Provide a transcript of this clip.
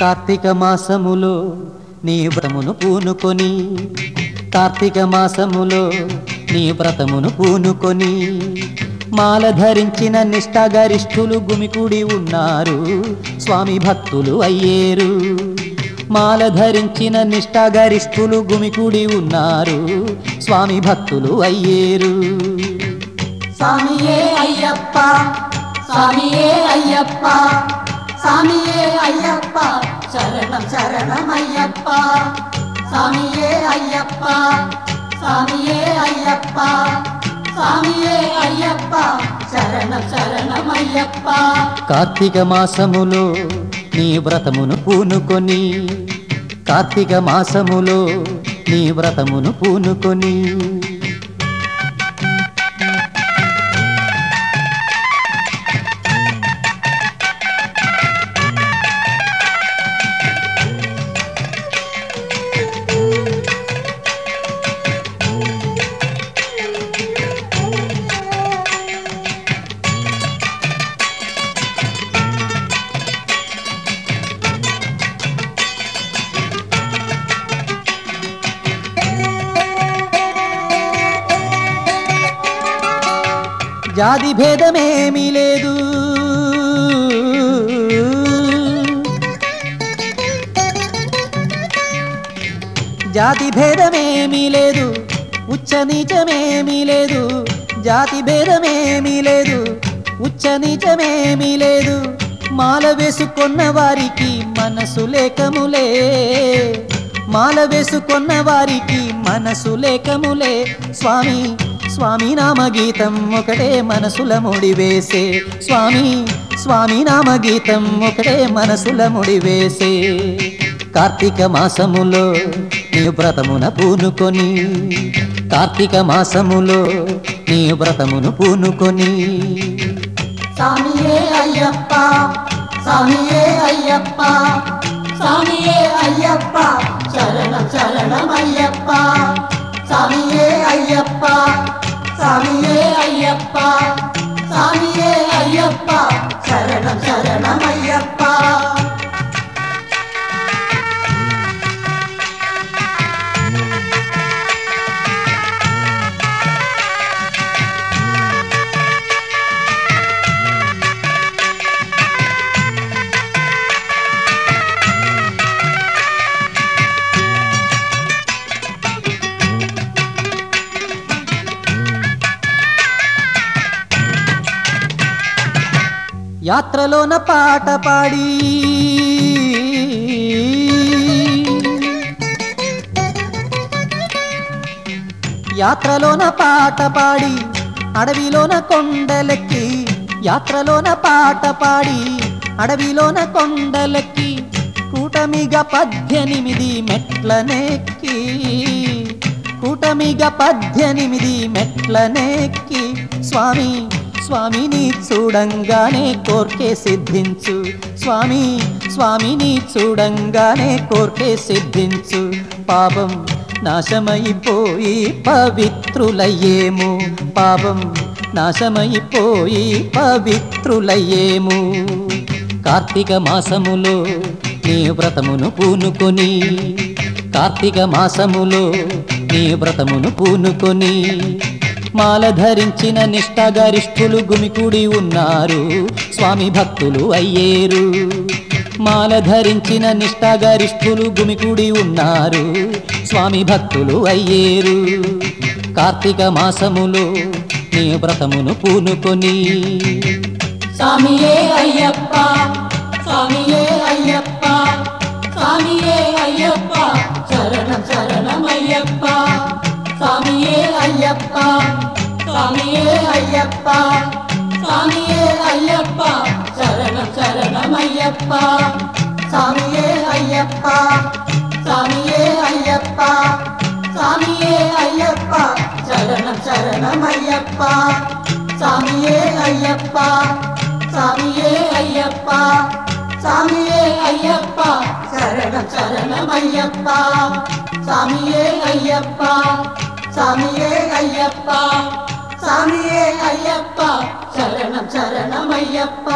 కార్తీక మాసములో నీ వ్రతమును పూనుకొని కార్తీక మాసములో నీ వ్రతమును పూనుకొని మాల ధరించిన నిష్ఠాగరిష్ఠులు గుమికూడి ఉన్నారు స్వామి భక్తులు అయ్యేరు. మాల ధరించిన నిష్ఠాగరిష్ఠులు గుమికూడి ఉన్నారు స్వామి భక్తులు అయ్యేరు. స్వామియే అయ్యప్ప స్వామియే అయ్యప్ప. స్వామియే అయ్యప్ప శరణం శరణం స్వామియే అయ్యప్ప స్వామియే అయ్యప్ప. స్వామియే అయ్యప్ప శరణం శరణమయ్యప్ప. కార్తీక మాసములో నీ వ్రతమును పూనుకొని కార్తీక మాసములో నీ వ్రతమును పూనుకొని. జాతి భేదమేమీ లేదు. జాతి భేదమేమీ లేదు. ఉచ్చ నీచమేమీ లేదు. జాతి భేదమేమీ లేదు. ఉచ్చ నీచమేమీ లేదు. మాల వేసుకున్న వారికి మనసు లేకములే. మాల వేసుకున్న వారికి మనసు లేకములే. స్వామి స్వామి నామగీతం ఒకటే మనసుల ముడివేసే స్వామి స్వామి నామగీతం ఒకటే మనసుల ముడివేసే కార్తీక మాసములో నీ వ్రతమున పూనుకొని కార్తీక మాసములో నీ వ్రతమును పూనుకొని. స్వామియే అయ్యప్ప స్వామియే అయ్యప్ప స్వామియే అయ్యప్ప చరణ చరణమయ్యప్ప యాత్రలోన పాట పాడి. యాత్రలోన పాట పాడి అడవిలోన కొండలెక్కి. యాత్రలోన పాట పాడి అడవిలోన కొండలెక్కి. కూటమిగా పద్దెనిమిది మెట్లనెక్కి. కూటమిగా పద్దెనిమిది మెట్లనెక్కి. స్వామి స్వామిని చూడంగానే కోర్కే సిద్ధించు. స్వామి స్వామిని చూడంగానే కోర్కే సిద్ధించు. పాపం నాశమైపోయి పవిత్రులయ్యేము. పాపం నాశమైపోయి పవిత్రులయ్యేము. కార్తీక మాసములో నీ వ్రతమును పూనుకొని కార్తీక మాసములో నీ వ్రతమును పూనుకొని మాల ధరించిన నిష్ఠాగరిష్ఠులు గుమికూడి ఉన్నారు. స్వామి భక్తులు అయ్యేరు. మాల ధరించిన నిష్ఠాగరిష్ఠులు గుమికూడి ఉన్నారు. స్వామి భక్తులు అయ్యేరు. కార్తీక మాసములో నీ వ్రతమును పూనుకొని. స్వామియే అయ్యప్ప స్వామియే అయ్యప్ప స్వామియే అయ్యప్ప శరణం శరణం అయ్యప్ప. స్వామియే అయ్యప్ప. స్వామియే అయ్యప్ప స్వామియే అయ్యప్ప శరణం శరణం అయ్యప్ప స్వామియే అయ్యప్ప స్వామియే అయ్యప్ప స్వామియే అయ్యప్ప శరణం శరణం అయ్యప్ప స్వామియే అయ్యప్ప స్వామియే అయ్యప్ప స్వామియే అయ్యప్ప శరణం శరణం అయ్యప్ప స్వామియే అయ్యప్ప స్వామియే అయ్యప్ప స్వామియే అయ్యప్ప శరణం శరణం అయ్యప్ప